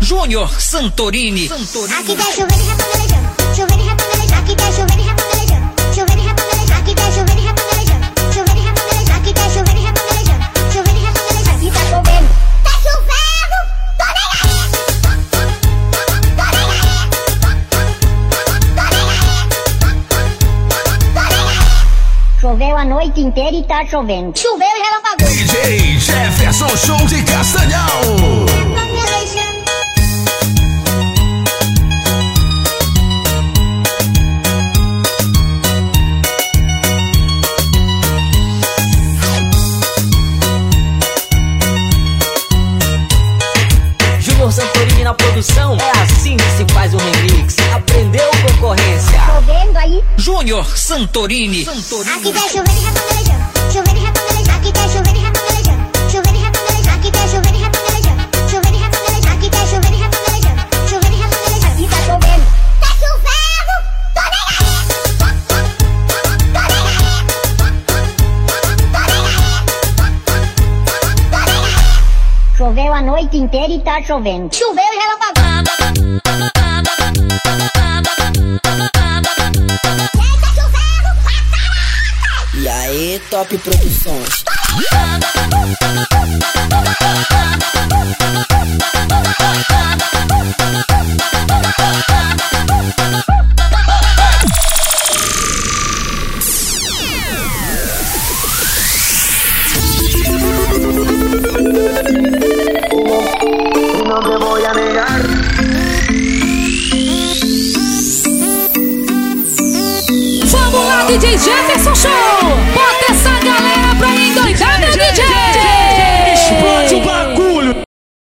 Júnior Santorini. Santorini. Aqui tá chovendo e repangalejando. Chovendo e repangalejando. Aqui tá chovendo e repangalejando. Chovendo e repangalejando. Aqui tá chovendo e repangalejando. Chovendo e repangalejando. Aqui tá chovendo e repangalejando. Chovendo e repangalejando. Aqui tá chovendo. Tá chovendo. Tô nem aí. Tô nem aí. Tô nem aí. Tô nem aí. Choveu a noite inteira e tá chovendo. Choveu e relapagou. DJ Jefferson Show de Castanhal. Na produção. É assim que se faz um remix. Aprendeu concorrência. Chovendo aí. Júnior Santorini. Aqui Santorini. tá chovendo e repangalejando. Chovendo céu a noite inteira e tá chovendo. Choveu e relâmpago. E aí, Top Produções. DJ Jefferson Show. Bota